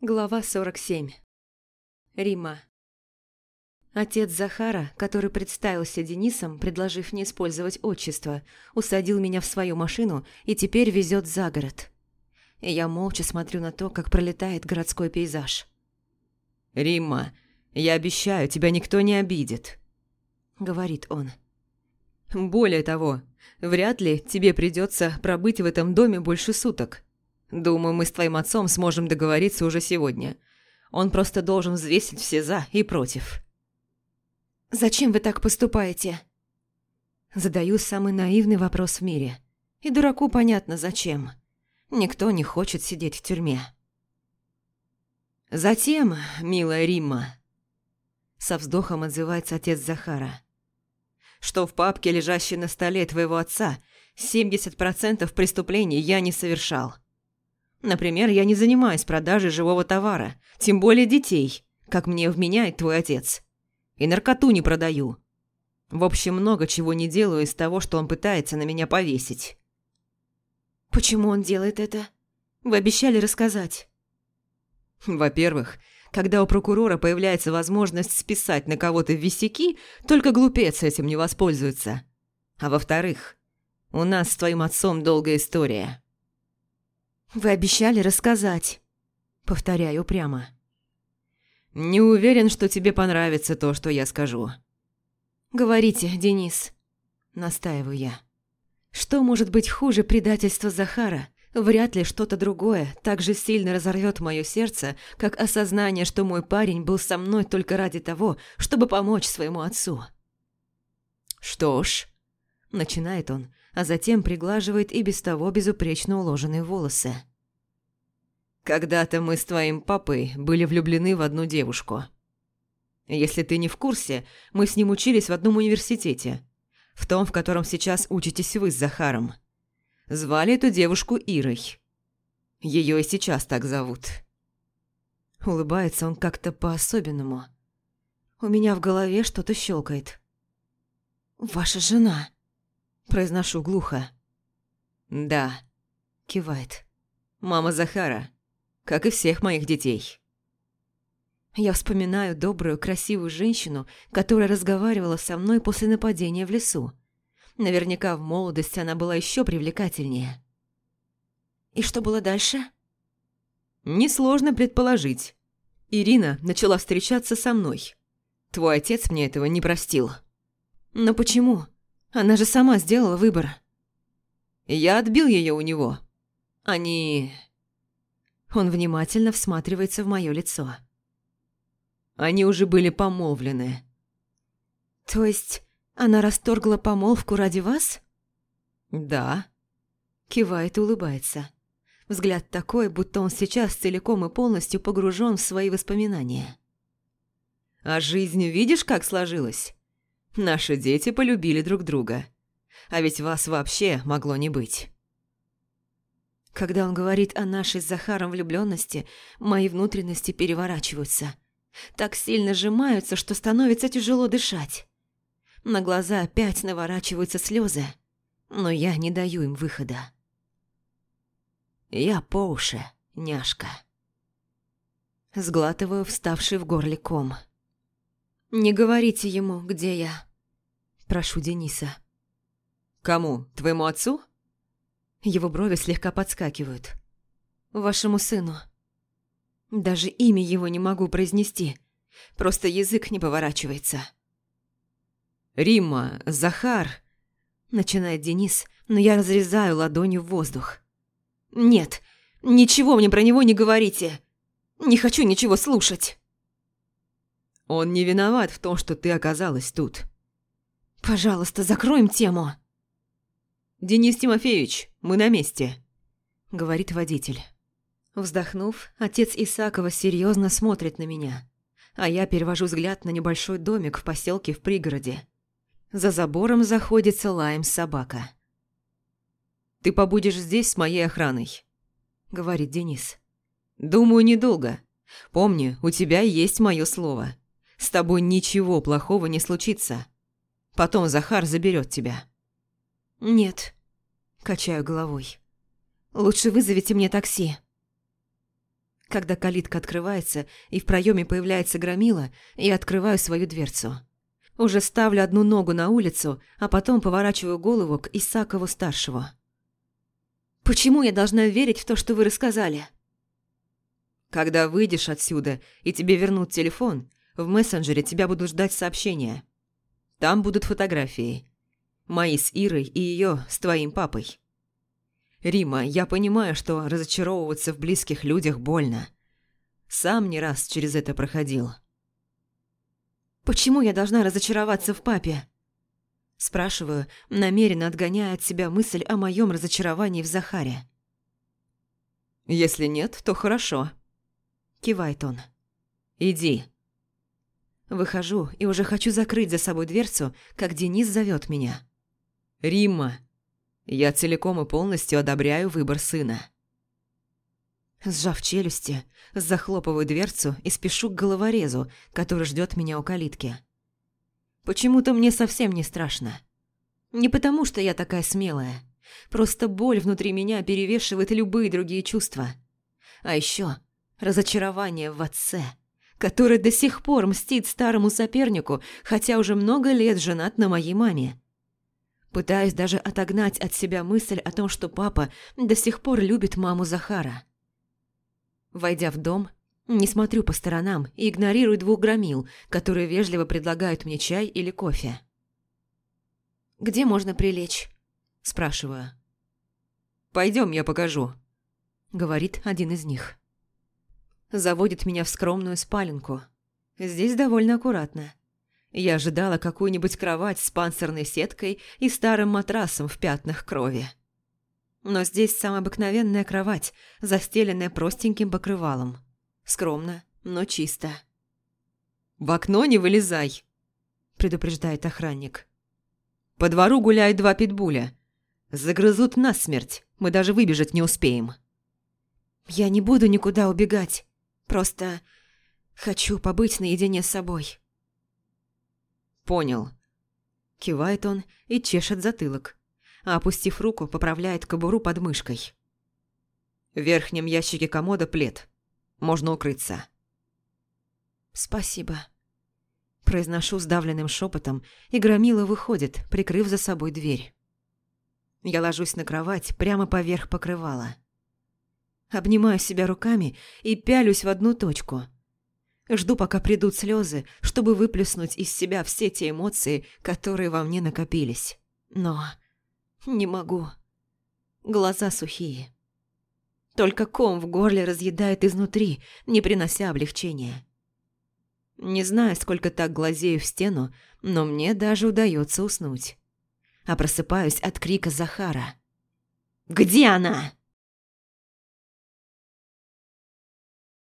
Глава 47. Рима. Отец Захара, который представился Денисом, предложив не использовать отчество, усадил меня в свою машину и теперь везет за город. Я молча смотрю на то, как пролетает городской пейзаж. «Римма, я обещаю, тебя никто не обидит», — говорит он. «Более того, вряд ли тебе придется пробыть в этом доме больше суток». Думаю, мы с твоим отцом сможем договориться уже сегодня. Он просто должен взвесить все «за» и «против». «Зачем вы так поступаете?» Задаю самый наивный вопрос в мире. И дураку понятно, зачем. Никто не хочет сидеть в тюрьме. «Затем, милая Римма», — со вздохом отзывается отец Захара, «что в папке, лежащей на столе твоего отца, 70% преступлений я не совершал». Например, я не занимаюсь продажей живого товара, тем более детей, как мне вменяет твой отец. И наркоту не продаю. В общем, много чего не делаю из того, что он пытается на меня повесить. Почему он делает это? Вы обещали рассказать. Во-первых, когда у прокурора появляется возможность списать на кого-то висяки, только глупец этим не воспользуется. А во-вторых, у нас с твоим отцом долгая история. «Вы обещали рассказать», — повторяю прямо. «Не уверен, что тебе понравится то, что я скажу». «Говорите, Денис», — настаиваю я. «Что может быть хуже предательства Захара? Вряд ли что-то другое так же сильно разорвет мое сердце, как осознание, что мой парень был со мной только ради того, чтобы помочь своему отцу». «Что ж», — начинает он, а затем приглаживает и без того безупречно уложенные волосы. «Когда-то мы с твоим папой были влюблены в одну девушку. Если ты не в курсе, мы с ним учились в одном университете, в том, в котором сейчас учитесь вы с Захаром. Звали эту девушку Ирой. Ее и сейчас так зовут». Улыбается он как-то по-особенному. У меня в голове что-то щелкает. «Ваша жена», Произношу глухо. «Да», – кивает. «Мама Захара, как и всех моих детей». Я вспоминаю добрую, красивую женщину, которая разговаривала со мной после нападения в лесу. Наверняка в молодости она была еще привлекательнее. И что было дальше? Несложно предположить. Ирина начала встречаться со мной. Твой отец мне этого не простил. Но почему? Она же сама сделала выбор. Я отбил ее у него. Они... Он внимательно всматривается в мое лицо. Они уже были помолвлены. То есть она расторгла помолвку ради вас? Да. Кивает и улыбается. Взгляд такой, будто он сейчас целиком и полностью погружен в свои воспоминания. А жизнь видишь, как сложилась? Наши дети полюбили друг друга. А ведь вас вообще могло не быть. Когда он говорит о нашей с Захаром влюбленности, мои внутренности переворачиваются. Так сильно сжимаются, что становится тяжело дышать. На глаза опять наворачиваются слезы, но я не даю им выхода. Я по уши, няшка. Сглатываю вставший в горле ком. «Не говорите ему, где я», Прошу Дениса. «Кому? Твоему отцу?» Его брови слегка подскакивают. «Вашему сыну». Даже имя его не могу произнести. Просто язык не поворачивается. «Римма, Захар...» Начинает Денис, но я разрезаю ладонью в воздух. «Нет, ничего мне про него не говорите. Не хочу ничего слушать». «Он не виноват в том, что ты оказалась тут», «Пожалуйста, закроем тему!» «Денис Тимофеевич, мы на месте», — говорит водитель. Вздохнув, отец Исакова серьезно смотрит на меня, а я перевожу взгляд на небольшой домик в поселке в пригороде. За забором заходится лаем собака. «Ты побудешь здесь с моей охраной», — говорит Денис. «Думаю, недолго. Помни, у тебя есть мое слово. С тобой ничего плохого не случится». Потом Захар заберет тебя». «Нет», – качаю головой. «Лучше вызовите мне такси». Когда калитка открывается и в проеме появляется громила, я открываю свою дверцу. Уже ставлю одну ногу на улицу, а потом поворачиваю голову к Исакову-старшему. «Почему я должна верить в то, что вы рассказали?» «Когда выйдешь отсюда и тебе вернут телефон, в мессенджере тебя будут ждать сообщения. Там будут фотографии. Мои с Ирой и ее с твоим папой. Рима, я понимаю, что разочаровываться в близких людях больно. Сам не раз через это проходил. «Почему я должна разочароваться в папе?» Спрашиваю, намеренно отгоняя от себя мысль о моем разочаровании в Захаре. «Если нет, то хорошо», – кивает он. «Иди». Выхожу и уже хочу закрыть за собой дверцу, как Денис зовет меня. «Римма, я целиком и полностью одобряю выбор сына». Сжав челюсти, захлопываю дверцу и спешу к головорезу, который ждет меня у калитки. Почему-то мне совсем не страшно. Не потому, что я такая смелая. Просто боль внутри меня перевешивает любые другие чувства. А еще разочарование в отце, который до сих пор мстит старому сопернику, хотя уже много лет женат на моей маме. Пытаюсь даже отогнать от себя мысль о том, что папа до сих пор любит маму Захара. Войдя в дом, не смотрю по сторонам и игнорирую двух громил, которые вежливо предлагают мне чай или кофе. «Где можно прилечь?» – спрашиваю. «Пойдем, я покажу», – говорит один из них. Заводит меня в скромную спаленку. Здесь довольно аккуратно. Я ожидала какую-нибудь кровать с панцирной сеткой и старым матрасом в пятнах крови. Но здесь самая обыкновенная кровать, застеленная простеньким покрывалом. Скромно, но чисто. «В окно не вылезай», – предупреждает охранник. «По двору гуляют два питбуля. Загрызут насмерть, мы даже выбежать не успеем». «Я не буду никуда убегать. Просто хочу побыть наедине с собой». «Понял». Кивает он и чешет затылок а опустив руку, поправляет кобуру под мышкой. В верхнем ящике комода плед. Можно укрыться. «Спасибо». Произношу сдавленным шепотом, и Громила выходит, прикрыв за собой дверь. Я ложусь на кровать прямо поверх покрывала. Обнимаю себя руками и пялюсь в одну точку. Жду, пока придут слезы, чтобы выплеснуть из себя все те эмоции, которые во мне накопились. Но не могу. Глаза сухие. Только ком в горле разъедает изнутри, не принося облегчения. Не знаю, сколько так глазею в стену, но мне даже удается уснуть. А просыпаюсь от крика Захара. «Где она?»